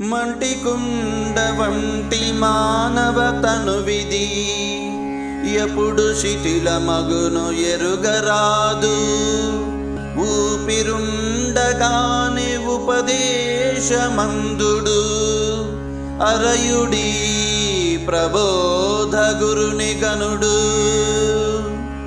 మంటికుండ వంటి మానవ తను విధి ఎప్పుడు శిథిల మగును ఎరుగరాదు. ఊపిరుండగాని ఉపదేశమందుడు. అరయుడి ప్రబోధ గురుని గనుడు.